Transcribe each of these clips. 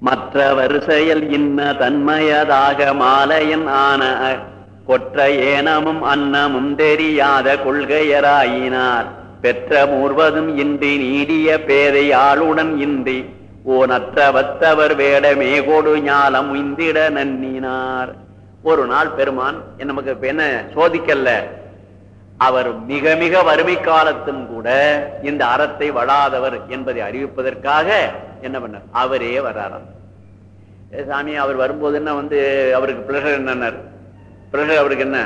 மற்றவர் செயல் இன்ன தன்மையதாக மாலையன் ஆன கொற்ற ஏனமும் அன்னமும் தெரியாத கொள்கையராயினார். பெற்ற மூர்வதும் இன்றி நீடிய பேதை ஆளுடன் இன்றி ஓ நற்றவத்தவர் வேடமே கொடு ஞாலம் இந்திட நன்னினார். ஒரு நாள் பெருமான் நமக்கு என்ன சோதிக்கல்ல? அவர் மிக மிக வறுமை காலத்தும் கூட இந்த அறத்தை வளாதவர் என்பதை அறிவிப்பதற்காக என்ன பண்ணார்? அவரே வராராம் சாமி அவர் வரும்போது என்ன வந்து அவருக்கு பிளஷர் என்னன்னார்? பிளஷர் அவருக்கு என்ன?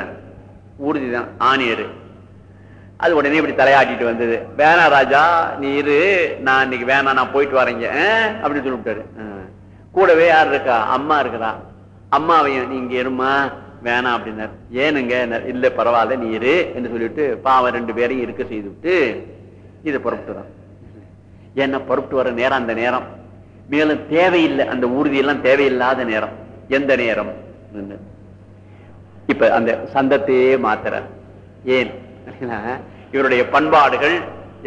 ஊர்தி தான் ஆணியர். அது உடனே இப்படி தலையாட்டிட்டு வந்தது. வேணா ராஜா நீ இரு நான் இன்னைக்கு வேணாம் நான் போயிட்டு வரேங்க அப்படின்னு சொல்லிவிட்டாரு. கூடவே யார் இருக்கா? அம்மா இருக்கிறா அம்மாவையும் நீங்க இருமா வேணாம் அப்படின்னார். ஏனுங்க இல்ல பரவாயில்ல நீ இரு என்று சொல்லிட்டு பாவம் ரெண்டு பேரையும் இருக்க செய்து விட்டு இது புறப்பட்டுதான் என்ன புறப்பட்டு வர நேரம் அந்த நேரம். மேலும் தேவையில்லை அந்த ஊர்தி எல்லாம் தேவையில்லாத நேரம். எந்த நேரம்? இப்ப அந்த சந்தத்தையே மாத்திர ஏன்? இவருடைய பண்பாடுகள்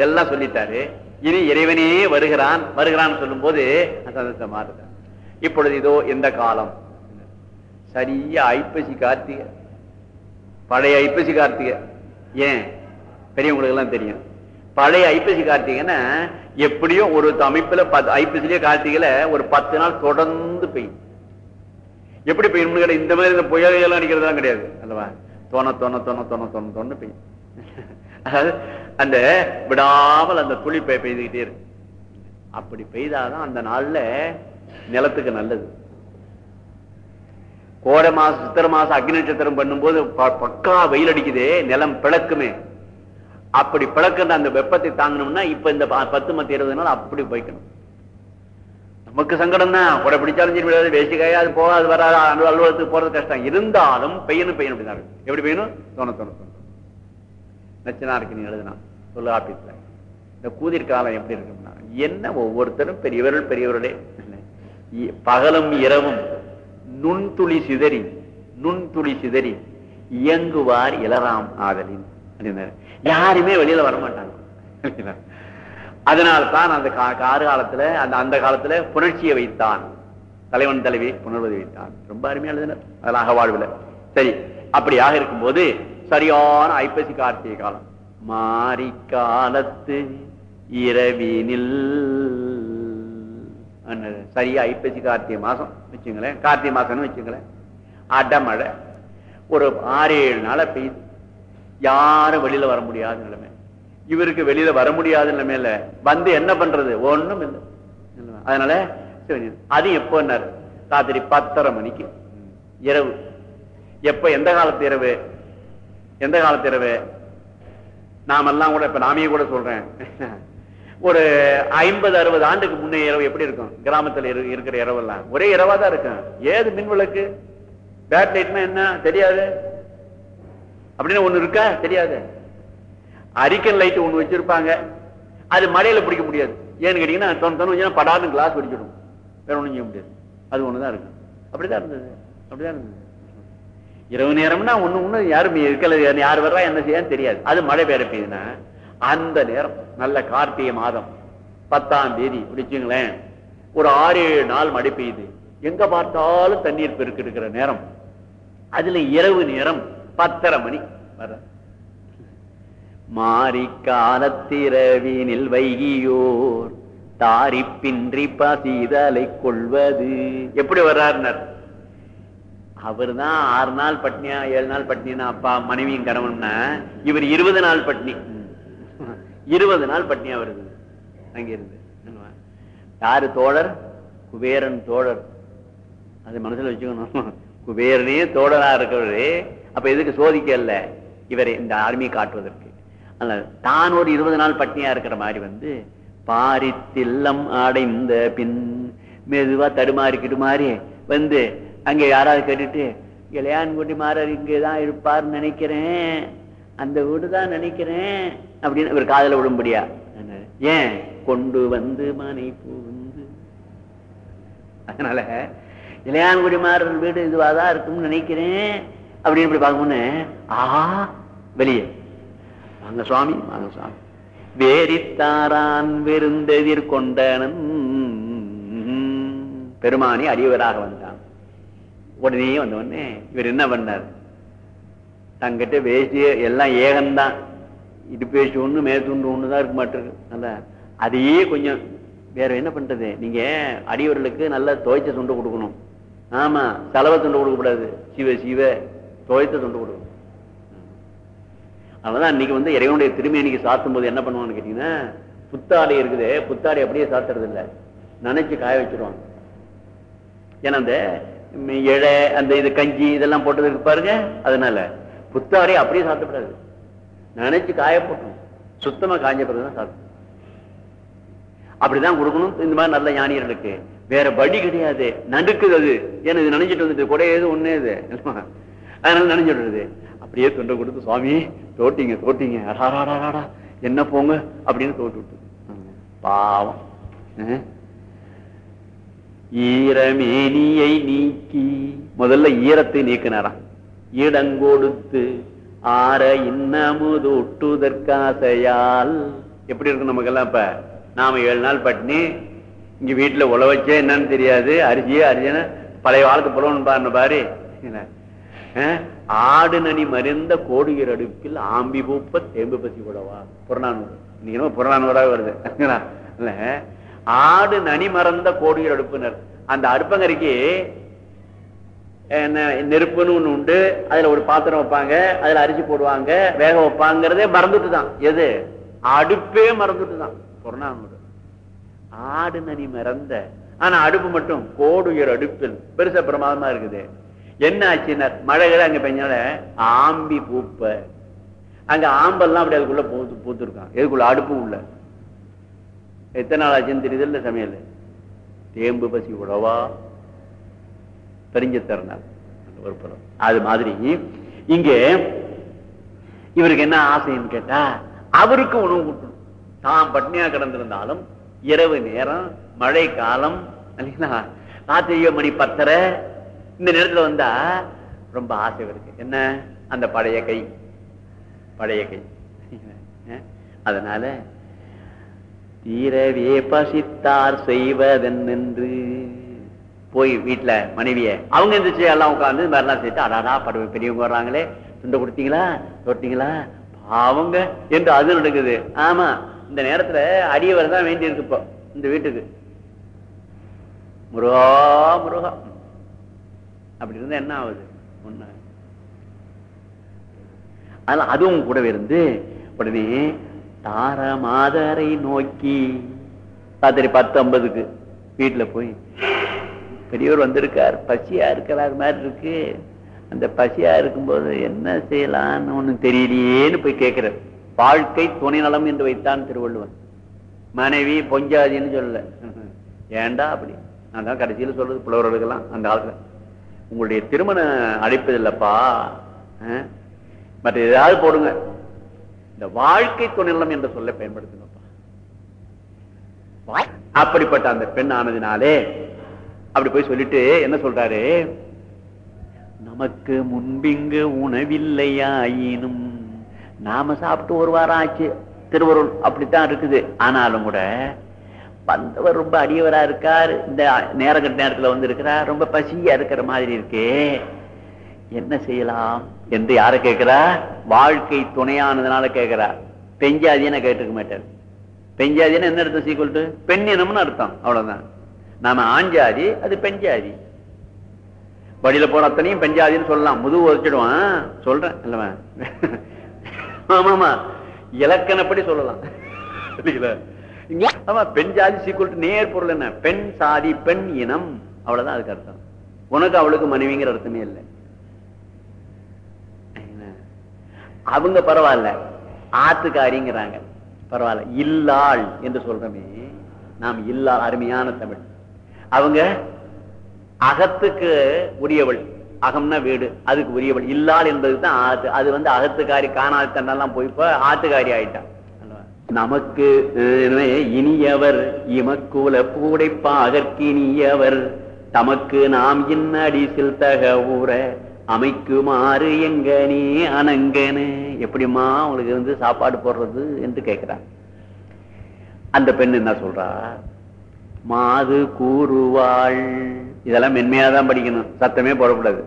எல்லாம் சொல்லிட்டாரு. இனி இறைவனே வருகிறான் வருகிறான் சொல்லும் போது சந்தத்தை மாறுறார் இப்பொழுது இதோ எந்த காலம்? சரியா ஐப்பசி கார்த்திகை. பழைய ஐப்பசி கார்த்திகை. ஏன்? பெரியவங்களுக்கு எல்லாம் தெரியும். பழைய ஐப்பசி கார்த்திகைன்னா எப்படியும் ஒரு அமைப்புல பத்து ஐப்பசிலேயே கார்த்திகையில ஒரு பத்து நாள் தொடர்ந்து பெய்யும். எப்படி பெய்யும் கிடையாது இந்த மாதிரி இந்த புயலையெல்லாம் அடிக்கிறதுலாம் கிடையாது அல்லவா? தோண தொண தொண தொண தொண தொண்ணு பெய்யும். அதாவது அந்த விடாமல் அந்த துளி பெய்துகிட்டே இருக்கு அப்படி பெய்தாதான் அந்த நாள்ல நிலத்துக்கு நல்லது. கோடை மாசம் சித்திரை மாசம் அக்னி நட்சத்திரம் பண்ணும்போது ப- பக்கா வெயில் அடிக்குதே நிலம் பிளக்குமே. அப்படி பிளக்கின்ற அந்த வெப்பத்தை தாங்கணும்னா இப்ப இந்த ப- பத்து மத்தி இருபது நாள் அப்படி போய்க்கணும். நமக்கு சங்கடம் தான். கூட பிடிச்சாலும் சரி விடாது வேஷ்டிக்காய அது போகாது வராது அலுவ- அலுவலகத்துக்கு போறது கஷ்டம். இருந்தாலும் பெய்யணும் பெய்யணும் அப்படிதான் எப்படி பெய்யணும்? தோண தோண தோணும் நச்சனா இருக்கு நீ எழுதுனா. சொல்லு ஆபீஸ்ல. இந்த கூதிர் காலம் எப்படி இருக்குன்னா என்ன ஒவ்வொருத்தரும் பெரியவர்கள் பெரியவர்களே. இ- பகலும் இரவும். நுண்துளி சிதறி நுண்துளி சிதறி இயங்குவார் இளராம் ஆதலின் அப்படின்னாரு. யாருமே வெளியில வர மாட்டாங்க அதனால் தான் அந்த கா- காலத்துல அந்த அந்த காலத்துல புணர்ச்சியை வைத்தான். தலைவன் தலைவி புணர்வதை வைத்தான். ரொம்ப அருமையா எழுதினர். அதனாக அகவாழ்வுல சரி அப்படியாக இருக்கும்போது சரியான ஐப்பசி கார்த்திகை காலம். மாறி காலத்து இரவினில் சரியா? ஐப்பசி கார்த்திகை மாசம். வச்சுங்களேன். கார்த்திகை மாசம்னு வச்சுங்களேன். அடமழை. ஒரு ஆறு ஏழு நாள பெய்யுது. யாரும் வெளியில வர முடியாத நிலைமை. இவருக்கு வெளியில வர முடியாத நிலைமையில வந்து என்ன பண்றது? ஒண்ணும் இல்லை. அதனால சரி, அது எப்போ ராத்திரி பத்தரை மணிக்கு. இரவு. எப்ப? எந்த காலத்து இரவு? எந்த காலத்து இரவு? நாமெல்லாம் கூட இப்ப நாமையே கூட சொல்றேன். ஒரு ஐம்பது அறுபது ஆண்டுக்கு முன்னே இரவு எப்படி இருக்கும்? கிராமத்தில் இரு- இருக்கிற இரவெல்லாம். ஒரே இரவா தான் இருக்கும். ஏது மின் விளக்கு? பேட் லைட்னா என்ன? தெரியாது. அப்படின்னு ஒண்ணு இருக்கா? தெரியாது. அரிக்கன் லைட் ஒண்ணு வச்சிருப்பாங்க. அது மழையில பிடிக்க முடியாது. ஏன்னு கேட்டீங்கன்னா தொண்ணு தொண்ணு வச்சுன்னா படாது கிளாஸ் வெடிச்சிடும். வேற ஒண்ணும் செய்ய முடியாது. அது ஒண்ணுதான் இருக்கும். அப்படிதான் இருந்தது. அப்படிதான் இருந்தது. இரவு நேரம்னா ஒண்ணு ஒண்ணு யாரும் இருக்கல யார் வர்றா என்ன செய்யான்னு தெரியாது. அது மழை பெய்ய பெய்யுதுன்னா அந்த நேரம் நல்ல கார்த்திகை மாதம் பத்தாம் தேதி பிடிச்சுங்களேன். ஒரு ஆறு ஏழு நாள் மழை பெய்யுது. எங்க பார்த்தாலும் தண்ணீர் பெருக்கு இருக்கிற நேரம். அதுல இரவு நேரம் பத்தரை மணி வர. மாறி காலத்திரவினில் வைகியோர் தாரிப்பின்றி பசிதலை கொள்வது. எப்படி வர்றாருனர்? அவர் தான் ஆறு நாள் பட்னியா ஏழு நாள் பட்னினா அப்பா மனைவியும் கணவன்னா இவர் இருபது நாள் பட்னி. இருபது நாள் பட்னியா வருது. அங்கிருந்து யாரு தோழர்? குபேரன் தோழர். அது மனசுல வச்சுக்கணும். குபேரனே தோழரா இருக்கிறவரு அப்ப எதுக்கு சோதிக்க இல்ல? இவரை இந்த ஆர்மியை காட்டுவதற்கு. தான் ஒரு இருபது நாள் பட்னியா இருக்கிற மாதிரி வந்து பாரித்தில்லம் அடைந்த பின் மெதுவா தடுமாறிக்கிட்டு மாறி வந்து அங்க யாராவது கேட்டுட்டு இளையான்குட்டி மாறர் இங்கேதான் இருப்பார்னு நினைக்கிறேன். அந்த வீடு தான் நினைக்கிறேன் அப்படின்னு இவர் காதல விடும்படியா ஏன்? கொண்டு வந்து மனை புகுந்து. அதனால இளையான்குடி மாறன் வீடு இதுவாதான் இருக்கும்னு நினைக்கிறேன். அப்படின்னு இப்படி பார்க்கணும்னு ஆஹா வெளியே. வாங்க சுவாமி வாங்க சுவாமி. வேரித்தாரான் விருந்தெதிர் கொண்டனன். பெருமானி அடியவராக வந்தான். உடனே வந்த உடனே இவர் என்ன பண்ணார்? தங்கிட்ட வேஷ்டி எல்லாம் ஏகம்தான். இது பேசி ஒண்ணு ஒன்று தான் இருக்க மாட்டிருக்கு. நல்லா அதையே கொஞ்சம் வேற என்ன பண்றது? நீங்க அடியவர்களுக்கு நல்ல துவைச்ச துண்டு கொடுக்கணும். ஆமா செலவை துண்டு கொடுக்கக்கூடாது சிவ சிவ துவைத்த துண்டு கொடுக்கணும். அதனால அன்னைக்கு வந்து இறைவனுடைய திருமேனிக்கு சாத்தும் போது என்ன பண்ணுவான்னு கேட்டீங்கன்னா புத்தாடை இருக்குது. புத்தாடை அப்படியே சாத்துறது இல்ல. நினைச்சு காய வச்சிருவாங்க. ஏன்னா அந்த இழை அந்த இது கஞ்சி இதெல்லாம் போட்டது பாருங்க அதனால புத்தாடை அப்படியே சாத்தக்கூடாது நினைச்சு காய போட்டோம் சுத்தமா காஞ்ச பிறகுதான் சாப்பிடும் அப்படிதான் கொடுக்கணும். இந்த மாதிரி நல்ல ஞானியர்களுக்கு. வேற வழி கிடையாது. நடுக்குது அது. ஏன்னா இது நினைச்சிட்டு வந்துட்டு கூட ஏது ஒண்ணே இது. அதனால நினைஞ்சிடுறது அப்படியே தொண்டை கொடுத்து சுவாமி தோட்டிங்க தோட்டிங்க. அடாடாடாடா என்ன போங்க? அப்படின்னு தோட்டு விட்டு பாவம். அஹ். ஈரமேனியை நீக்கி முதல்ல ஈரத்தை நீக்கினாராம். இடங்கொடுத்து ஆற இன்னமுது ஒட்டுதற்காசையால் எப்படி இருக்கு நமக்கெல்லாம் இப்ப? நாம ஏழு நாள் பட்டினி இங்க வீட்டுல உழ வச்சே என்னன்னு தெரியாது. அரிசியே அரிசின பழைய காலத்து புலவன் பாருன்னு பாரு. என்ன? ஆடு நனி மறைந்த கோடுகிற அடுப்பில் ஆம்பி பூப்ப தேம்பு பசி கூடவா புறநானூறு. இன்னைக்கு என்னமோ புறநானூறாக வருது. ஆடு நனி மறந்த கோடுகிற அடுப்புனர். அந்த அடுப்பங்கரைக்கு நெருப்புன்னு ஒண்ணு உண்டு. அதுல ஒரு பாத்திரம் வைப்பாங்க. அதுல அரிசி போடுவாங்க. வேக வைப்பாங்கிறதே மறந்துட்டு தான் எது? அடுப்பே மறந்துட்டு தான் பொருணாங்குடு ஆடு நனி மறந்த. ஆனா அடுப்பு மட்டும் கோடுயர் அடுப்பில். பெருசா பிரமாதமா இருக்குது. என்ன ஆச்சுன்னா மழைகளை அங்க பெஞ்சால ஆம்பி பூப்ப. அங்க ஆம்பெல்லாம் அப்படி அதுக்குள்ள பூத்து பூத்துருக்கான். எதுக்குள்ள? அடுப்பு உள்ள. எத்தனை நாள் ஆச்சுன்னு தெரியுது இல்லை சமையல்? தேம்பு பசி உழவா தெரிஞ்ச தருணால் ஒரு புறம். அது மாதிரி. இங்க இவருக்கு என்ன ஆசைன்னு கேட்டா அவருக்கு உணவு கொடுக்கணும் தான் பட்னியா கிடந்திருந்தாலும் இரவு நேரம் மழை காலம் இல்லைங்களா? ராத்திரியோ மணி பத்தரை இந்த நேரத்துல வந்தா ரொம்ப ஆசை இருக்கு என்ன? அந்த பழைய கை. பழைய கை. அதனால தீரவே பசித்தார் செய்வதென்று. போய் வீட்டுல மனைவிய அவங்க எந்திரிச்சு எல்லாம் உட்கார்ந்து இந்த மாதிரிலாம் சேர்த்து அடாடா படுவை பெரியவங்க வர்றாங்களே துண்டை கொடுத்தீங்களா தொட்டிங்களா பாவங்க என்று அது நடக்குது. ஆமா இந்த நேரத்துல அடியவர் தான் வேண்டி இருக்கு இப்போ இந்த வீட்டுக்கு. முருகா முருகா. அப்படி இருந்தா என்ன ஆகுது? ஒண்ணு. அதனால அதுவும் கூடவே இருந்து உடனே தார மாதரை நோக்கி ராத்திரி பத்து ஐம்பதுக்கு வீட்டுல போய் பெரியவர் வந்திருக்கார். பசியா இருக்கிறார் மாதிரி இருக்கு. அந்த பசியா இருக்கும்போது என்ன செய்யலாம்னு ஒண்ணும் தெரியலையேன்னு போய் கேட்கிறார். வாழ்க்கை துணை நலம் என்று வைத்தான் திருவள்ளுவன் மனைவி பொஞ்சாதின்னு சொல்லல. ஏன்டா அப்படி? நான் தான் கடைசியில் சொல்றது புலவர்களுக்கெல்லாம் அந்த காலத்துல உங்களுடைய திருமண அழைப்பது இல்லப்பா. அஹ், மற்ற ஏதாவது போடுங்க. இந்த வாழ்க்கை துணைநலம் என்ற சொல்ல பயன்படுத்துங்கப்பா. அப்படிப்பட்ட அந்த பெண் ஆனதினாலே அப்படி போய் சொல்லிட்டு என்ன சொல்றாரு? நமக்கு முன்பிங்கு உணவில்லையாயினும் நாம சாப்பிட்டு ஒரு வாரம் ஆச்சு திருவருள். அப்படித்தான் இருக்குது. ஆனாலும் கூட வந்தவர் ரொம்ப அடியவரா இருக்கார். இந்த நேரங்கட்ட நேரத்துல வந்து இருக்கிறார். ரொம்ப பசியா இருக்கிற மாதிரி இருக்கே. என்ன செய்யலாம்? என்று யார கேட்கிறா? வாழ்க்கை துணையானதுனால கேட்கிறா. பெஞ்சாதின்னு கேட்டுக்க மாட்டார். பெஞ்சாதின்னு என்ன அர்த்தம்? சீக்கிரம் பெண் இனம்னு அர்த்தம். அவ்வளவுதான். நாம ஆஞ்சாதி அது பெஞ்சாதி வழியில போற அத்தனையும் பெஞ்சாதின்னு சொல்லலாம். முதுகு வச்சிடுவான் சொல்றேன் இல்லவா ஆமாமா இலக்கணப்படி சொல்லலாம். இல்லைங்களா? ஆமா பெண் ஜாதி சீக்குவல் நேர் பொருள் என்ன? பெண் சாதி பெண் இனம். அவ்வளவுதான் அதுக்கு அர்த்தம். உனக்கு அவளுக்கு மனைவிங்கிற அர்த்தமே இல்லை. அவங்க பரவாயில்ல. ஆத்துக்காரிங்கிறாங்க. பரவாயில்ல. இல்லாள் என்று சொல்றமே. நாம் இல்லாள் அருமையான தமிழ். அவங்க அகத்துக்கு உரியவள். அகம்னா வீடு அதுக்கு உரியவள். இல்லாள் என்பதுக்கு தான் ஆத்து. அது வந்து அகத்துக்காரி காணாத தன்னெல்லாம் போய் இப்ப ஆத்துக்காரி ஆயிட்டான். நமக்கு இனியவர் இமக்குல பூடைப்பாகற்கினியவர். தமக்கு நாம் இன்னடி சில்தக ஊற அமைக்குமாறு எங்கனே அனங்கனு எப்படிம்மா உங்களுக்கு வந்து சாப்பாடு போடுறது என்று கேட்கிறான். அந்த பெண் என்ன சொல்றா? மாது கூறுவாள். இதெல்லாம் மென்மையா தான் படிக்கணும். சத்தமே போடக்கூடாது.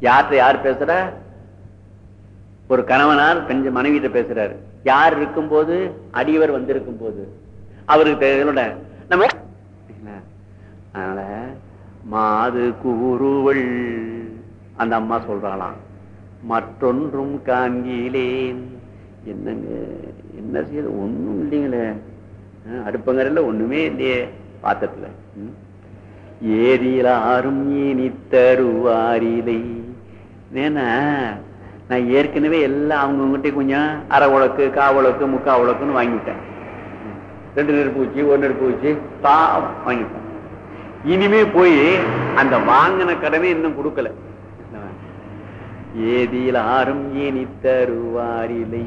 யார்கிட்ட யார் பேசுற? ஒரு கணவனார் பெஞ்ச மனைவிட்ட பேசுறாரு. யார் இருக்கும் போது அடியவர் வந்திருக்கும் போது அவருக்கு தெரியல நம்ம அதனால மாது கூறுவள். அந்த அம்மா சொல்றாளாம். மற்றொன்றும் காண்கிலேன் என்னங்க? என்ன செய்யறது? ஒண்ணும் இல்லைங்களே. அடுப்பங்கரில் அடுப்பங்கரையில ஒண்ணுமே இல்லையே பாத்திரத்துல. ஏரியில் ஆறும் இனி தருவாரிலை. ஏன்னா நான் ஏற்கனவே எல்லாம் அவங்கவுங்கிட்டே கொஞ்சம் அரை உழக்கு கா உழக்கு முக்கா உழக்குன்னு வாங்கிவிட்டேன் ரெண்டு நெருப்பு வச்சு ஒரு நெருப்பு வச்சு தா வாங்கிவிட்டேன் இனிமே போய் அந்த வாங்கின கடமை இன்னும் கொடுக்கல. ஏதியில் ஆறும் இனி தருவாரிலை.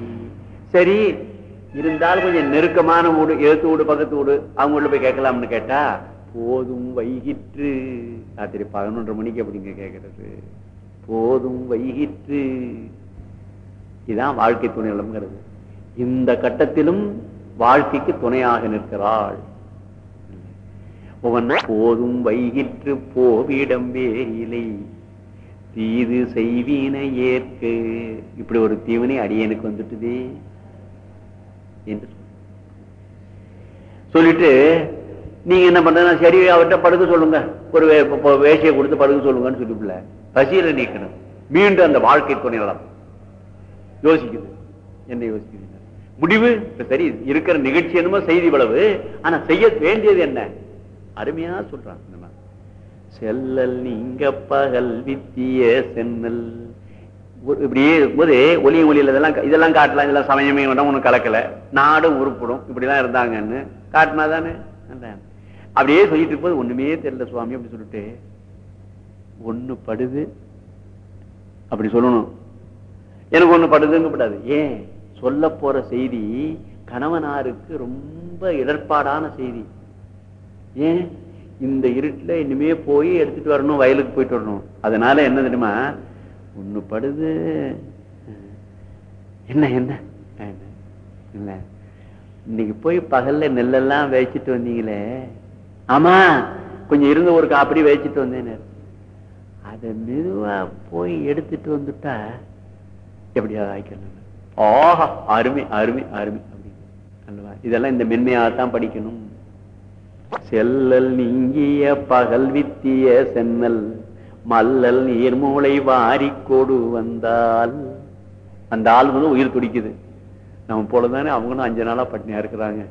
சரி இருந்தாலும் கொஞ்சம் நெருக்கமான வீடு எழுத்து வீடு பக்கத்து வீடு அவங்க உள்ள போய் கேட்கலாம்னு கேட்டா போதும் வைகிற்று. ராத்திரி பதினொன்றரை மணிக்கு அப்படிங்க கேட்கறது? போதும் வைகிற்று. இதான் வாழ்க்கை துணை நிலம்ங்கிறது. இந்த கட்டத்திலும் வாழ்க்கைக்கு துணையாக நிற்கிறாள். போதும் வைகிற்று போவிடம் வேலை தீது செய்வீன ஏற்க. இப்படி ஒரு தீவனை அடியனுக்கு வந்துட்டுதே. என்று சொல்லிட்டு நீங்க என்ன பண்றதுன்னா சரி அவர்கிட்ட படுக்க சொல்லுங்க. ஒரு வேஷையை கொடுத்து படுக்க சொல்லுங்கன்னு சொல்லிப்புல பசியில நீக்கணும். மீண்டும் அந்த வாழ்க்கை துணையலாம் யோசிக்குது. என்ன யோசிக்குது முடிவு சரி இருக்கிற நிகழ்ச்சி என்னமோ செய்தி இவ்வளவு ஆனா செய்ய வேண்டியது என்ன? அருமையா சொல்றான் செல்லல் நீங்க பகல் வித்திய சென்னல். இப்படியே இருக்கும்போது ஒலியும் ஒளியில் இதெல்லாம் இதெல்லாம் காட்டலாம் இதெல்லாம் சமயமே வேண்டாம் ஒன்றும் கலக்கல. நாடும் உருப்படும் இப்படிலாம் இருந்தாங்கன்னு. காட்டினா தானே? அப்படியே சொல்லிட்டு இருப்பது ஒண்ணுமே தெரியல சுவாமி அப்படி சொல்லிட்டு. ஒண்ணு படுது. அப்படி சொல்லணும். எனக்கு ஒண்ணு படுதுங்கப்படாது ஏன்? சொல்ல போற செய்தி கணவனாருக்கு ரொம்ப இடர்பாடான செய்தி. ஏன்? இந்த இருட்டில் இனிமே போய் எடுத்துட்டு வரணும் வயலுக்கு போயிட்டு வரணும். அதனால என்ன தெரியுமா? ஒண்ணு படுது. என்ன என்ன? இல்ல இன்னைக்கு போய் பகல்ல நெல்லெல்லாம் வேச்சிட்டு வந்தீங்களே. ஆமா கொஞ்சம் இருந்த ஒரு காப்படி வேச்சிட்டு வந்தேன்னு. அதை மெதுவா போய் எடுத்துட்டு வந்துட்டா எப்படியாவது ஆய்க்கணும்? ஆஹா அருமை அருமை அருமை. அல்லவா? இதெல்லாம் இந்த மென்மையாகத்தான் படிக்கணும். செல்லல் நீங்கிய பகல் வித்திய சென்னல் மல்லல் நீர்மூளை வாரி கொடு வந்தால் அந்த ஆள் வந்து உயிர் துடிக்குது. நம்ம போலதானே அவங்களும் அஞ்சு நாளா பட்டினியா இருக்கிறாங்க.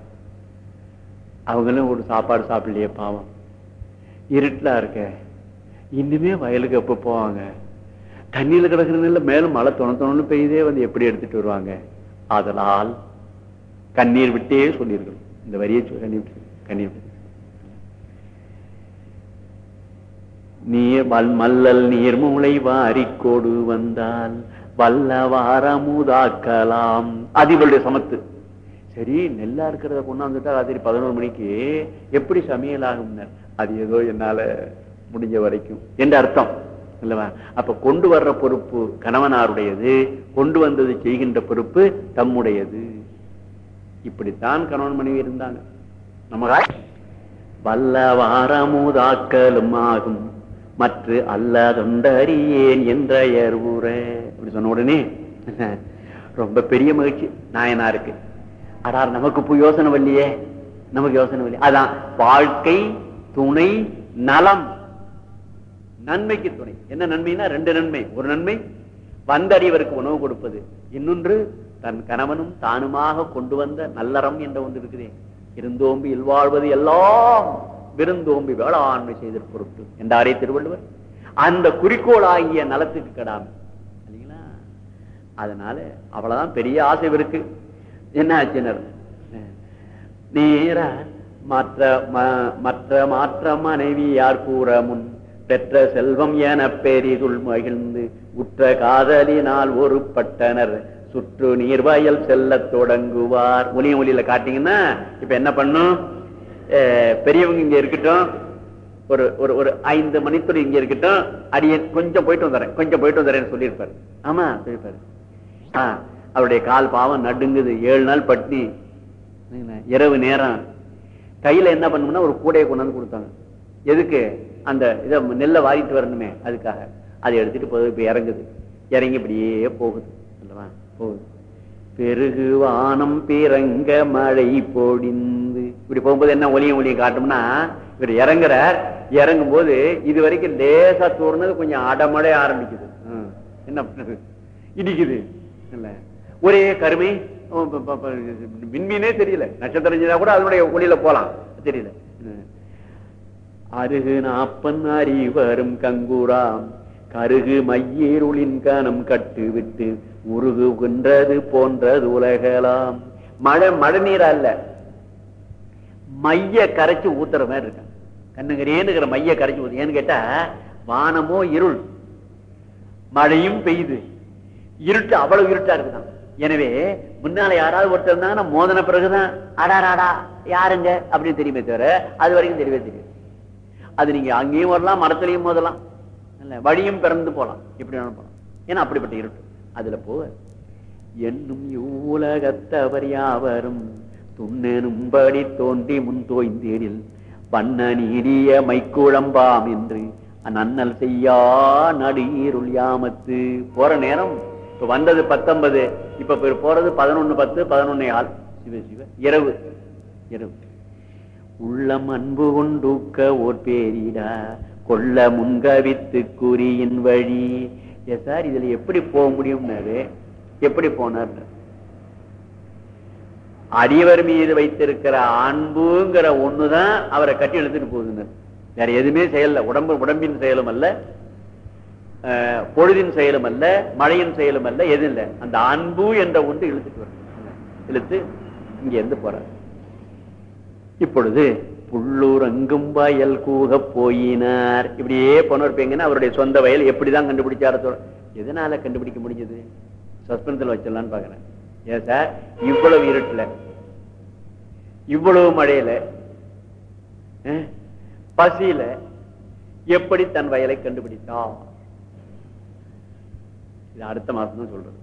அவங்களும் ஒரு சாப்பாடு சாப்பிடலையே பாவம். இருட்டா இருக்க. இன்னுமே வயலுக்கு எப்ப போவாங்க? தண்ணியில கிடக்குறதுல மேலும் மழை தொண தொணன்னு பெய்தே வந்து எப்படி எடுத்துட்டு வருவாங்க? ஆதலால் கண்ணீர் விட்டே சொல்லியிருக்கணும். இந்த வரியை கண்ணீர் விட்டு கண்ணீர் நீர் மல்லல் மல்லல் நீர்மூளை வாரிக்கோடு வந்தால் வல்லவாரமுதாக்கலாம். அது இவளுடைய சமத்து. சரி நெல்லா இருக்கிறத கொண்டாந்துட்டா ராத்திரி பதினோரு மணிக்கு எப்படி சமையல் ஆகும் அது ஏதோ என்னால முடிஞ்ச வரைக்கும். என்ற அர்த்தம். இல்லவா அப்ப கொண்டு வர்ற பொறுப்பு கணவனாருடையது கொண்டு வந்தது செய்கின்ற பொறுப்பு தம்முடையது. இப்படித்தான் கணவன் மனைவி இருந்தாங்க. நம்ம வல்லவாரமுதாக்கலும் ஆகும் மற்ற அல்லாதொண்டறியேன் என்ற ஊர. அப்படி சொன்ன உடனே ரொம்ப பெரிய மகிழ்ச்சி. நாயனா இருக்கு அடா நமக்கு இப்போ யோசனை வரலையே. நமக்கு யோசனை வரலையே. அதான் வாழ்க்கை துணை நலம். நன்மைக்கு துணை. என்ன நன்மைனா ரெண்டு நன்மை. ஒரு நன்மை வந்தறிவருக்கு உணவு கொடுப்பது. இன்னொன்று தன் கணவனும் தானுமாக கொண்டு வந்த நல்லறம் என்ற ஒன்று இருக்குதே. இருந்தோம்பி இல்வாழ்வது எல்லாம் விருந்தோம்பி வேளாண்மை செய்த பொருட்டு என்றாரே திருவள்ளுவர். அந்த குறிக்கோளாகிய நலத்துக்கு கெடாமை இல்லைங்களா? அதனால அவ்வளவுதான் பெரிய ஆசை இருக்கு என்ன ஆச்சுனர் நேர மற்ற ம- மற்ற மாற்ற மனைவி யார் கூற முன் பெற்ற செல்வம் என பெரிதுள் மகிழ்ந்து உற்ற காதலினால் ஒரு பட்டனர் சுற்று நீர்வயல் செல்லத் தொடங்குவார். ஒலிய ஒலியில காட்டீங்கன்னா இப்ப என்ன பண்ணும்? பெரியவங்க இங்க இருக்கட்டும் ஒரு ஒரு ஒரு ஐந்து மணித்துறை இங்க இருக்கட்டும் அடிய கொஞ்சம் போயிட்டு வந்துடுறேன் கொஞ்சம் போயிட்டு வந்துடுறேன்னு சொல்லியிருப்பாரு. ஆமா சொல்லியிருப்பாரு. ஆ, அவருடைய கால் பாவம் நடுங்குது. ஏழு நாள் பட்னி. இரவு நேரம். கையில என்ன பண்ணும்னா ஒரு கூடையை கொண்டாந்து கொடுத்தாங்க. எதுக்கு? அந்த இதை நெல்லை வாரிட்டு வரணுமே அதுக்காக. அதை எடுத்துட்டு போகுது இப்ப இறங்குது. இறங்கி இப்படியே போகுது. அல்லவா? போகுது. பெருகு வானம் பிறங்க மழை பொடிந்து இப்படி போகும்போது என்ன ஒளியும் ஒளியும் காட்டும்னா இவர் இறங்குறார். இறங்கும் போது இது வரைக்கும் லேசா தூர்னது கொஞ்சம் அடமழை ஆரம்பிக்குது. என்ன பண்ணுது? இடிக்குது. இல்ல. ஒரே கருமை மின்மீனே தெரியல. நட்சத்திரம் கூட அதனுடைய ஒளியில போலாம். தெரியல. அருகு நாப்பன் அறிவரும் கங்கூராம். கருகு மையீருளின் கனம் கட்டு விட்டு உருகுகின்றது போன்றது உலகலாம். மழை மழை நீர் அல்ல. மைய கரைச்சு ஊத்துற மாதிரி இருக்கு. கண்ணுங்கரேன்னு இருக்கிற மைய கரைச்சு ஊத்து. ஏன்னு கேட்டா வானமோ இருள். மழையும் பெய்யுது. இருட்டு அவ்வளவு இருட்டா இருக்குதான். எனவே முன்னால யாராவது ஒருத்தர் இருந்தாங்கன்னா மோதன பிறகுதான் அடாராடா யாருங்க? அப்படின்னு தெரியுமே தவிர அது வரைக்கும் தெரியவே தெரியும் அது நீங்க அங்கேயும் வரலாம் மரத்துலையும் மோதலாம். இல்ல வழியும் பிறந்து போலாம். எப்படி வேணாலும் போலாம். ஏன்னா அப்படிப்பட்ட இருட்டு. அதுல போக என்னும் யூலகத்தவர் யாவரும் துண்ணெனும்படி தோன்றி முன் தோய்ந்தேனில் பண்ண நீரிய மைக்குழம்பாம் என்று நன்னல் செய்யா நடுயிருள் யாமத்து. போற நேரம் இப்ப வந்தது பத்தொன்பது இப்ப போறது பதினொன்னு பத்து பதினொன்னே ஆள் சிவ சிவ. இரவு இரவு. உள்ளம் அன்பு கொண்டூக்க ஓர் பேரிடா கொள்ள முன்கவித்து குறியின் வழி சார் இதுல எப்படி போக முடியும்னாரு? எப்படி போனார்? அடியவர் மீது வைத்திருக்கிற அன்புங்கிற ஒண்ணுதான் அவரை கட்டி இழுத்துட்டு போகுதுனர் வேற எதுவுமே செய்யல. உடம்பு உடம்பின் செயலும் அல்ல பொழுதின் செயலும் அல்ல மழையின் செயலும் அல்ல எது இல்ல. அந்த அன்பு என்ற ஒன்று இழுத்துட்டு வர இழுத்து இங்க இருந்து போறார். இப்பொழுது புள்ளூர் அங்கும் வயல் கூக போயினார். இப்படியே போனவர் எங்கன்னா அவருடைய சொந்த வயல் எப்படிதான் கண்டுபிடிச்சார எதனால கண்டுபிடிக்க முடிஞ்சது? சஸ்பென்ஸ்ல வச்சிடலாம்னு பாக்குறேன் ஏன் சார்? இவ்வளவு இருட்டுல. இவ்வளவு மழையில பசியில எப்படி தன் வயலை கண்டுபிடித்தா இது அடுத்த மாசம் தான் சொல்றது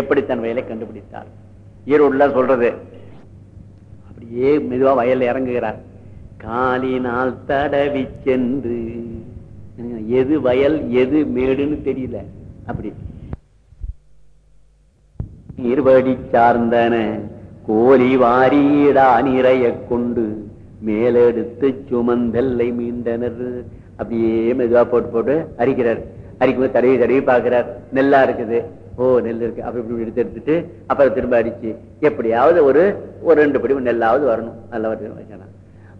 எப்படி தன் வயலை கண்டுபிடித்தார்? ஈரோடுல சொல்றது. அப்படியே மெதுவா வயல்ல இறங்குகிறார். காலினால் தடவி சென்று. எது வயல் எது மேடுன்னு தெரியல. அப்படி. நீர்வடி சார்ந்தன கோலி வாரியடா நிறைய கொண்டு மேலெடுத்து சுமந்தல்லை மீண்டனர். அப்படியே மெதுவா போட்டு போட்டு அரிக்கிறார். அரிக்கும்போது தடவி தடவி பார்க்கிறார். நெல்லா இருக்குது. ஓ நெல் இருக்கு. அப்படி இப்படி எடுத்து எடுத்துட்டு அப்புறம் திரும்ப அடிச்சு எப்படியாவது ஒரு ஒரு ரெண்டு படி நெல்லாவது வரணும். நல்ல வரணும் வச்சனா?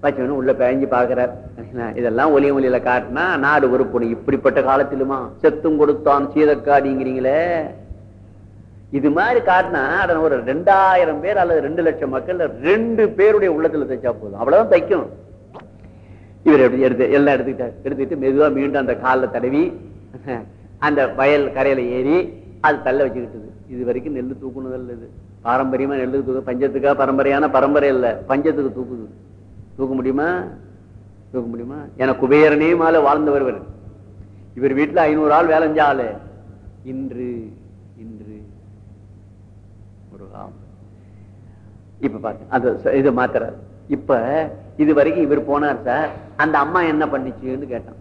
வச்சவனும் உள்ள பயஞ்சு பாக்குறார் இதெல்லாம் ஒலி ஒலியில காட்டினா நாடு உருப்படும் இப்படிப்பட்ட காலத்திலுமா? செத்தும் கொடுத்தான் சீதக்காடிங்கிறீங்களே. இது மாதிரி காட்டினா அட ஒரு ரெண்டாயிரம் பேர் அல்லது ரெண்டு லட்சம் மக்கள் ரெண்டு பேருடைய உள்ளத்துல தைச்சா போதும். அவ்வளவுதான் தைக்கும் இவர் எப்படி எடுத்து எல்லாம் எடுத்துக்கிட்டார். எடுத்துக்கிட்டு மெதுவா மீண்டும் அந்த காலில் தடவி அந்த வயல் கரையில ஏறி அது தள்ள வச்சுக்கிட்டது. இது வரைக்கும் நெல்லு தூக்குனதல்ல இது. பாரம்பரியமா நெல்லு தூக்கு பஞ்சத்துக்கா பரம்பரையான பரம்பரை இல்ல பஞ்சத்துக்கு தூக்குது. தூக்க முடியுமா? தூக்க முடியுமா? ஏன்னா குபேரனே மேல வாழ்ந்தவர் இவர் இவர் வீட்டுல ஐநூறு ஆள் வேலை செஞ்ச ஆளு இன்று இன்று இப்ப பாருங்க. அது இதை இது மாத்துறாரு. இப்ப இது வரைக்கும் இவர் போனார் சார். அந்த அம்மா என்ன பண்ணிச்சுன்னு கேட்டான்.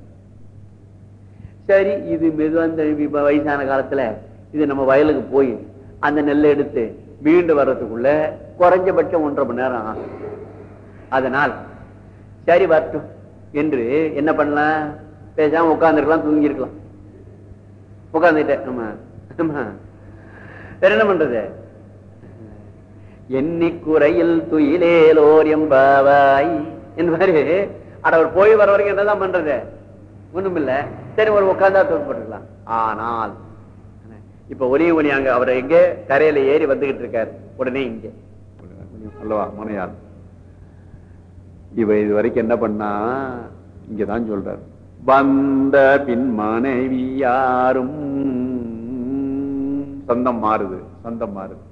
சரி இது மெதுவா வயசான காலத்துல இது நம்ம வயலுக்கு போய் அந்த நெல்லை எடுத்து மீண்டு வர்றதுக்குள்ள குறைஞ்சபட்சம் ஒன்றரை மணி நேரம் ஆகும். அதனால் சரி வரட்டும். என்று என்ன பண்ணலாம்? பேசாம உட்காந்துருக்கலாம் தூங்கிருக்கலாம் இருக்கலாம் ஆமா ஆமா வேற என்ன பண்றது? எண்ணிக்குறையில் துயிலேலோர் எம்பாவாய். என்பாரு அட அவர் போய் வர வரைக்கும் என்னதான் பண்றது? ஒண்ணும் இல்ல சரி ஒரு உட்கார்ந்தா தோற்பட்டுக்கலாம் ஆனால் இப்ப ஒரே ஒனி அங்க அவர் எங்க? கரையில ஏறி வந்துகிட்டு இருக்காரு. உடனே இங்க. அல்லவா மனையார் இவ இது வரைக்கும் என்ன பண்ணா? இங்கதான் சொல்றார். வந்த பின் மனைவி யாரும்? சந்தம் மாறுது சந்தம் மாறுது.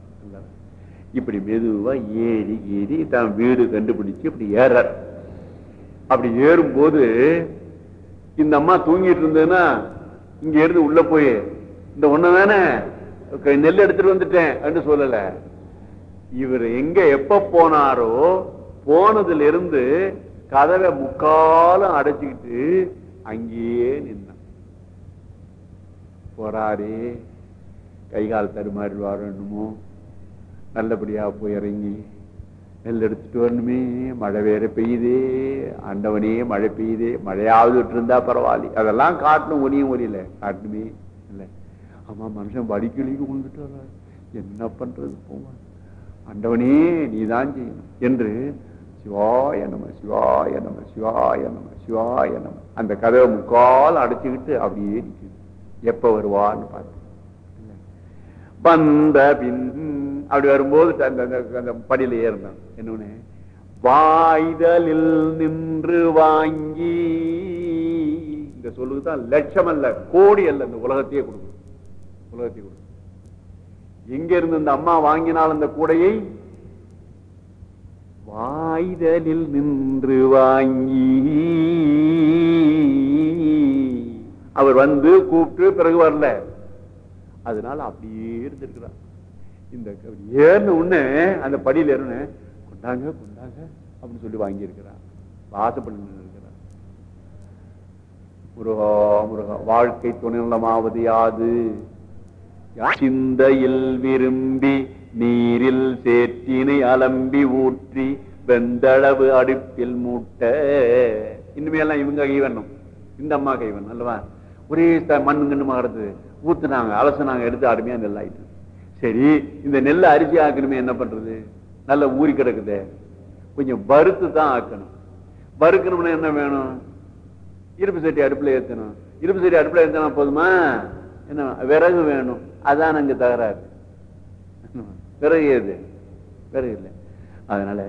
இப்படி மெதுவா ஏறி ஏறி தான் வீடு கண்டுபிடிச்சு இப்படி ஏறார். அப்படி ஏறும்போது இந்த அம்மா தூங்கிட்டு இருந்ததுன்னா இங்க இருந்து உள்ள போய் இந்த ஒண்ணு தானே? நெல் எடுத்துட்டு வந்துட்டேன் அப்படின்னு சொல்லல. இவர் எங்க எப்ப போனாரோ போனதுல இருந்து கதவை முக்காலும் அடைச்சுக்கிட்டு அங்கேயே நின்னான் போறாரே கை கால் என்னமோ? நல்லபடியா போய் இறங்கி நெல் எடுத்துட்டு வரணுமே. மழை வேற பெய்யுதே. ஆண்டவனே மழை பெய்யுதே. மழையாவது விட்டு இருந்தா பரவாயில்ல. அதெல்லாம் காட்டணும் ஒனியும் ஒலியில காட்டணுமே இல்லை. ஆமா மனுஷன் வடிக்கிளிக்கு கொண்டுட்டு வர்றாரு என்ன பண்றது? போவான் நீ தான் செய்யணும். என்று சிவாய நம சிவாய நம சிவாய நம சிவாய நம. அந்த கதவை முக்கால் அடைச்சுக்கிட்டு அப்படியே நிற்குது எப்ப வருவான்னு பார்த்து. வந்த பின் அப்படி வரும்போது அந்த அந்த- படியில ஏறினான். என்னொன்னு வாய்தலில் நின்று வாங்கி. இந்த சொல்லுதான் லட்சம் அல்ல கோடி அல்ல இந்த உலகத்தையே கொடுக்கும் உலகத்தை கொடுத்து எங்க இருந்து இந்த அம்மா வாங்கினால் அந்த கூடையை? வாய்தலில் நின்று வாங்கி. அவர் வந்து கூப்பிட்டு பிறகு வரல. அதனால அப்படியே இருந்திருக்கிறார். இந்த ஏறின உடனே அந்த படியில ஏறின கொண்டாங்க கொண்டாங்க அப்படின்னு சொல்லி வாங்கியிருக்கிறார். வாசப்பட்டு இருக்கிறார் முருகா முருகா வாழ்க்கை துணை நலமாவது யாது? சிந்தையில் விரும்பி நீரில் சேற்றினை அலம்பி ஊற்றி வெந்தளவு அடுப்பில் மூட்ட. இனிமேலாம் இவங்க கைவண்ணம். இந்த அம்மா கைவண்ணம் அல்லவா? ஒரே த- கண்ணுமா கிடந்தது ஊத்துனாங்க அலசுனாங்க எடுத்து அருமையா நெல் ஆயிட்டு சரி இந்த நெல்லை அரிசி ஆக்கணுமே என்ன பண்றது? நல்ல ஊறி கிடக்குதே. கொஞ்சம் வறுத்து தான் ஆக்கணும். வறுக்கணும்னா என்ன வேணும்? இருப்பு சட்டி அடுப்புல ஏத்தணும். இருப்பு சட்டி அடுப்புல ஏத்தனா போதுமா? என்ன விறகு வேணும். அதான் அங்கு தகராறு. பிறகு ஏது? விறகு இல்லை. அதனால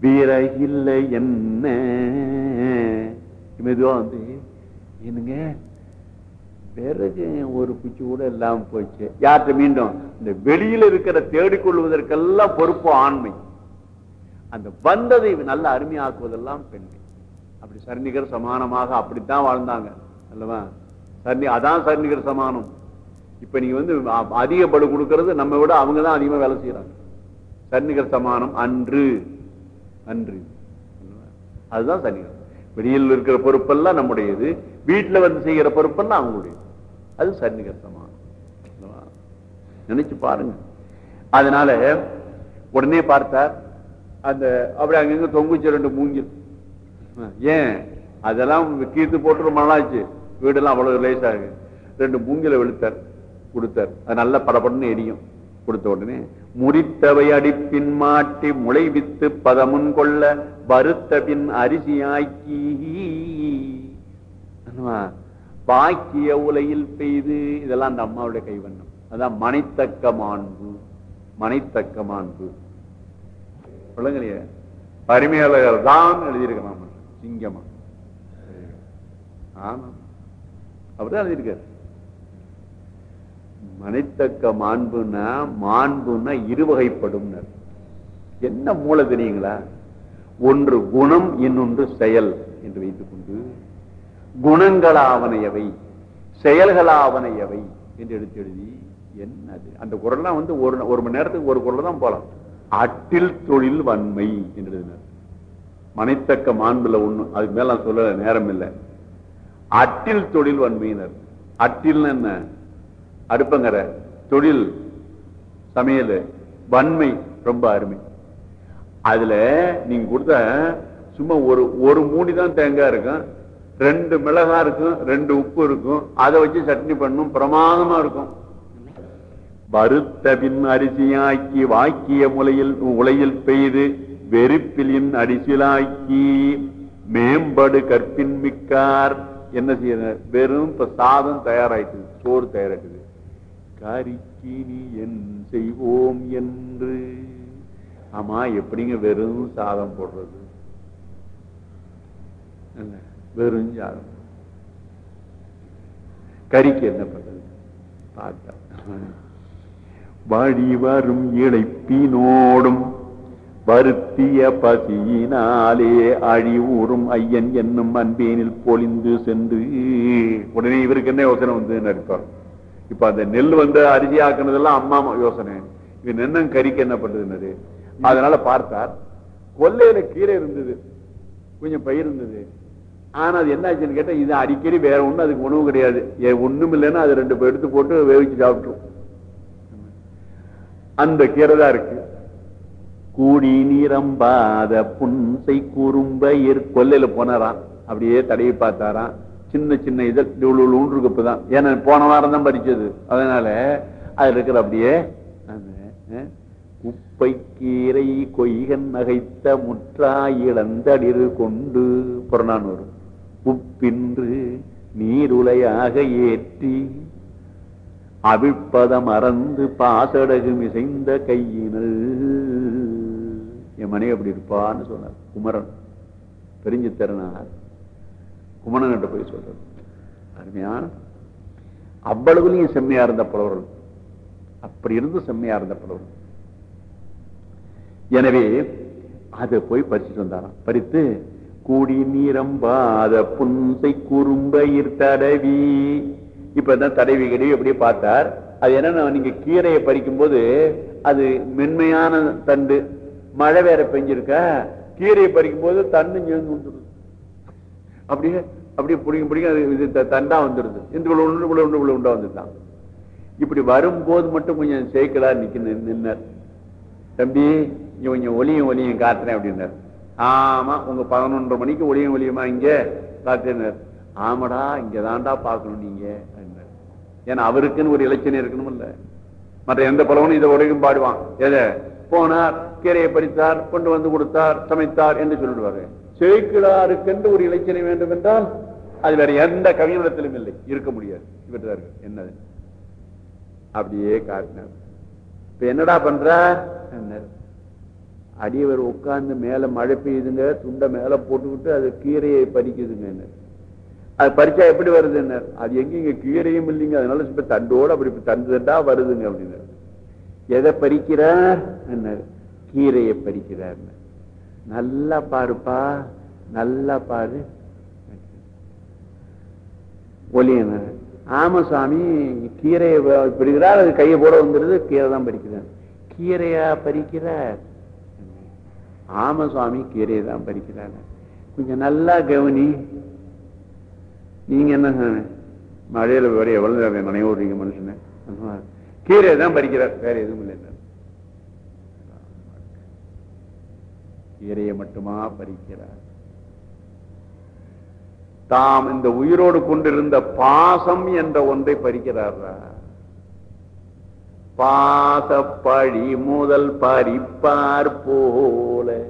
பிறகில்லை என்ன? மெதுவா வந்து என்னங்க? பிறகு ஒரு குச்சி கூட இல்லாம போச்சு. யார்கிட்ட மீண்டும்? இந்த வெளியில இருக்கிற தேடிக்கொள்வதற்கெல்லாம் பொறுப்பு ஆண்மை. அந்த வந்ததை நல்ல அருமையாக்குவதெல்லாம் பெண்மை. அப்படி சர்ணிகர் சமானமாக அப்படித்தான் வாழ்ந்தாங்க. அல்லவா? சர்ணி அதான் சர்ணிகர் சமானம். இப்ப நீங்க வந்து அதிக படு கொடுக்கறது நம்ம விட அவங்க தான் அதிகமா வேலை செய்யறாங்க சன்னிகர் சமானம் அன்று. அன்று அதுதான் சன்னிகர் வெளியில் இருக்கிற பொறுப்பெல்லாம் நம்முடையது. வீட்டில் வந்து செய்கிற பொறுப்பெல்லாம் அவங்களுடையது. அது சன்னிகர் சமானம். நினைச்சு பாருங்க. அதனால உடனே பார்த்தார். அந்த அப்படி அங்கங்க தொங்குச்சு ரெண்டு மூங்கில். ஏன்? அதெல்லாம் கீர்த்து போட்டு ரொம்ப நாளாச்சு. வீடெல்லாம் அவ்வளவு லேசா ரெண்டு மூங்கில வெளுத்தார். கொடுத்தார். அது நல்ல படபடன்னு எரியும். கொடுத்த உடனே முறித்தவை அடிப்பின் மாட்டி முளை வித்து பதமுன் கொள்ள வருத்த பின் அரிசியாக்கி என்னவா? பாக்கிய உலையில் பெய்து. இதெல்லாம் அந்த அம்மாவுடைய கைவண்ணம். அதான் மனைத்தக்க மாண்பு. மனைத்தக்க மாண்பு. விளங்கலையே? பரிமையாளர்கள் தான் எழுதியிருக்கலாம் சிங்கமா? ஆமா அவர்தான் எழுதியிருக்காரு. மனைத்தக்க மாண்புனா மாண்புனா இருவகைப்படும் என்ன மூளை தெரியுங்களா? ஒன்று குணம் இன்னொன்று செயல் என்று வைத்துக் கொண்டு குணங்களாவனையவை செயல்களாவனையவை என்று எடுத்து எழுதி என்னது? அந்த குரல்லாம் வந்து ஒரு ஒரு மணி நேரத்துக்கு ஒரு குரல் தான் போலாம். அட்டில் தொழில் வன்மை என்று எழுதினார். மனைத்தக்க மாண்புல ஒண்ணு அதுக்கு மேல நான் சொல்ல நேரம் இல்லை. அட்டில் தொழில் வன்மையினர். அட்டில் என்ன? அடுப்பங்கர தொழில் சமையல் வன்மை ரொம்ப அருமை. அதுல நீங்க கொடுத்த சும்மா ஒரு ஒரு மூடி தான் தேங்காய் இருக்கும் ரெண்டு மிளகா இருக்கும் ரெண்டு உப்பு இருக்கும் அதை வச்சு சட்னி பண்ணும் பிரமாதமா இருக்கும். வறுத்த பின் அரிசியாக்கி வாக்கிய முலையில் உலையில் பெய்து வெறுப்பிலின் அரிசிலாக்கி மேம்படு கற்பின் மிக்கார். என்ன செய்யற வெறும் இப்ப சாதம் தயாராயிட்டு சோறு தயாராயிட்டு கரிக்கினி என் செய்வோம் என்று. ஆமா எப்படிங்க வெறும் சாதம் போடுறது? என்ன, வெறும் சாதம். கறிக்கு என்ன பண்றது? பார்த்தா வழி வரும் இழைப்பினோடும் வருத்திய பசியினாலே அழிவுறும் ஐயன் என்னும் அன்பேனில் பொழிந்து சென்று. உடனே இவருக்கு என்ன யோசனை வந்து நடிப்பார்? இப்ப அந்த நெல் வந்து அரிசி ஆக்குனதெல்லாம் அம்மா யோசனை. இவன் என்ன கறிக்கு என்ன பண்றதுன்னு அதனால பார்த்தார். கொல்லையில கீரை இருந்தது. கொஞ்சம் பயிர் இருந்தது. ஆனா அது என்ன ஆச்சுன்னு கேட்டா இது அடிக்கடி வேற ஒண்ணும் அதுக்கு உணவு கிடையாது. ஏ- ஒண்ணும் இல்லைன்னா அது ரெண்டு எடுத்து போட்டு வேவிச்சு சாப்பிட்டுரும். அந்த கீரை தான் இருக்கு. கூடி நிரம்பாத புன்சை குறும்பயிர். கொல்லையில போனாராம். அப்படியே தடவி பார்த்தாராம். சின்ன சின்ன இதழ் இவ்வளவு ஊன்றுக்கு தான் ஏன்னா போன வாரம் தான் பறிச்சது அதனால அதில் இருக்கிற அப்படியே அந்த, குப்பை கீரை கொய்கன் நகைத்த முற்றாய் இழந்தடிறு கொண்டு புறநானூறு. உப்பின்று நீருலையாக ஏற்றி அவிழ்ப்பதம் மறந்து பாசடகு மிசைந்த கையினல். என் மனைவி அப்படி இருப்பான்னு சொன்னார். குமரன். தெரிஞ்சு திறனார் குமரன்கிட்ட போய் சொல்றது. அருமையா அவ்வளவுலையும் செம்மையா இருந்த புலவர்கள். அப்படி இருந்து செம்மையா இருந்த புலவர்கள். எனவே அதை போய் பறிச்சுட்டு வந்தாராம். பறித்து கூடி நீரம்பாத புன்சை குறும்பயிர் தடவி. இப்பதான் தடவி கடவி அப்படியே பார்த்தார். அது என்னன்னா நீங்க கீரையை பறிக்கும் போது அது மென்மையான தண்டு மழை வேற பெஞ்சிருக்கா? கீரையை பறிக்கும் போது தண்டு சேர்ந்து அப்படியே அப்படியே பிடிங்க பிடிங்க அது இது த- தண்டா வந்துடுது இந்த உண்டு உள்ள உண்டு உள்ள உண்டா வந்துட்டான். இப்படி வரும்போது மட்டும் கொஞ்சம் சேர்க்கலா நிக்க நின்னார். தம்பி இங்க கொஞ்சம் ஒலியும் ஒலியும் காட்டுறேன் அப்படின்னார். ஆமா உங்க பதினொன்றரை மணிக்கு ஒலியும் ஒலியுமா இங்க? காட்டுறேன் ஆமாடா இங்க தாண்டா பார்க்கணும் நீங்க ஏன்னா அவருக்குன்னு ஒரு இலச்சனை இருக்கணும் இல்ல மற்ற எந்த பலவனும் இதை உடையும் பாடுவான். எதை? போனார் கீரையை பறித்தார் கொண்டு வந்து கொடுத்தார் சமைத்தார் என்று சொல்லிடுவாரு. சேக்கிழாருக்கென்று ஒரு இலட்சணம் வேண்டும் என்றால் அது வேற எந்த கவிஞரிடத்திலும் இல்லை. இருக்க முடியாது. இவற்றாரு என்னது? அப்படியே காட்டினார். இப்ப என்னடா பண்ற? என்ன அடியவர் உட்கார்ந்து மேல மழை பெய்யுதுங்க துண்டை மேல போட்டுக்கிட்டு அது கீரையை பறிக்குதுங்க என்ன அது பறிச்சா எப்படி வருதுன்னு அது எங்க இங்க கீரையும் இல்லைங்க அதனால இப்ப தண்டோடு அப்படி இப்ப தண்டு தண்டா வருதுங்க அப்படின்னு எதை பறிக்கிறார்? என்ன கீரையை பறிக்கிறார் நல்லா பாருப்பா நல்லா பாரு. ஒலியன ஆமா சுவாமி கீரையை பிடிக்கிறார் அது கையை போட வந்துருது கீரை தான் பறிக்கிறார். கீரையா பறிக்கிறார்? ஆமா சுவாமி கீரையை தான் பறிக்கிறாங்க கொஞ்சம் நல்லா கவனி. நீங்க என்ன சொன்ன? மழையில வேற எவ்வளவு நேரம் நினைவு விடுறீங்க மனுஷனை. கீரையை தான் பறிக்கிறார் வேற எதுவும் இல்லை கீரையை மட்டுமா பறிக்கிறார்? தாம் இந்த உயிரோடு கொண்டிருந்த பாசம் என்ற ஒன்றை பறிக்கிறாரா? பாசப்பழி முதல் பறிப்பார் போல.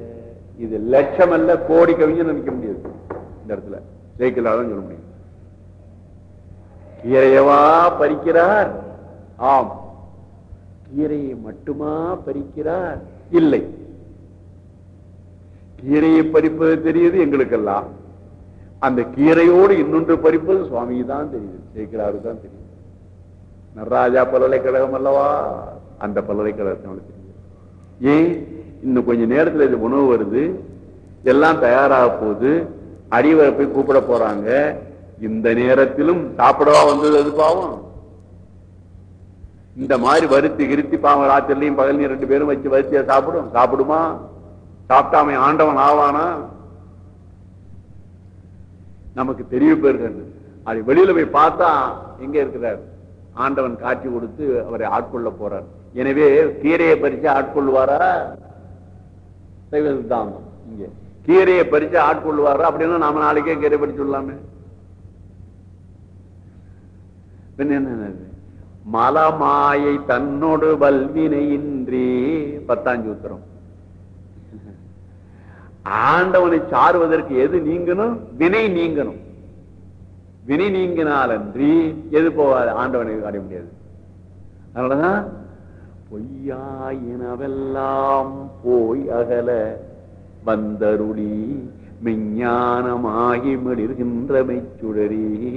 இது லட்சம் அல்ல கோடி கவிஞர் நினைக்க முடியாது. இந்த இடத்துல ஜெயிக்கலாதான் சொல்ல முடியும். கீரையவா பறிக்கிறார்? ஆம். கீரையை மட்டுமா பறிக்கிறார்? இல்லை. கீரையை பறிப்பது தெரியுது எங்களுக்கெல்லாம். அந்த கீரையோடு இன்னொன்று பறிப்பது சுவாமி தான் தெரியுது ஜெயிக்கிறாரு தான் தெரியுது. நடராஜா பல்கலைக்கழகம் அல்லவா? அந்த பல்கலைக்கழகத்தினால தெரியுது ஏன்? இன்னும் கொஞ்ச நேரத்துல இது உணவு வருது எல்லாம் தயாராக போகுது அடிவரை போய் கூப்பிட போறாங்க. இந்த நேரத்திலும் சாப்பிடவா வந்தது அது பாவம். இந்த மாதிரி வருத்தி கிருத்தி பாவம் ராத்திரிலையும் பகலையும் ரெண்டு பேரும் வச்சு வருத்தியா சாப்பிடும். சாப்பிடுமா? சாப்பிட்டாம ஆண்டவன் ஆவானா? நமக்கு தெரிய போயிருக்கிறது அது வெளியில போய் பார்த்தா எங்க இருக்கிறார்? ஆண்டவன் காட்சி கொடுத்து அவரை ஆட்கொள்ள போறார். எனவே கீரையை பறிச்சு ஆட்கொள்வாரா? சைவ சித்தாந்தம் இங்க. கீரையை பறிச்சு ஆட்கொள்வாரா? அப்படின்னா நாம நாளைக்கே கீரை பறிச்சுடலாமே என்ன மலமாயை தன்னோடு வல்வினையின்றி பத்தாஞ்சு உத்தரம் ஆண்டவனை சாருவதற்கு எது நீங்கணும்? வினை நீங்கணும். வினை நீங்கினாலன்றி எது போவாது? ஆண்டவனை அடைய முடியாது. அதனாலதான் பொய்யாயினவெல்லாம் போய் அகல வந்தருளி மெஞ்ஞானமாகி மிளிர்கின்ற மெச்சுடரி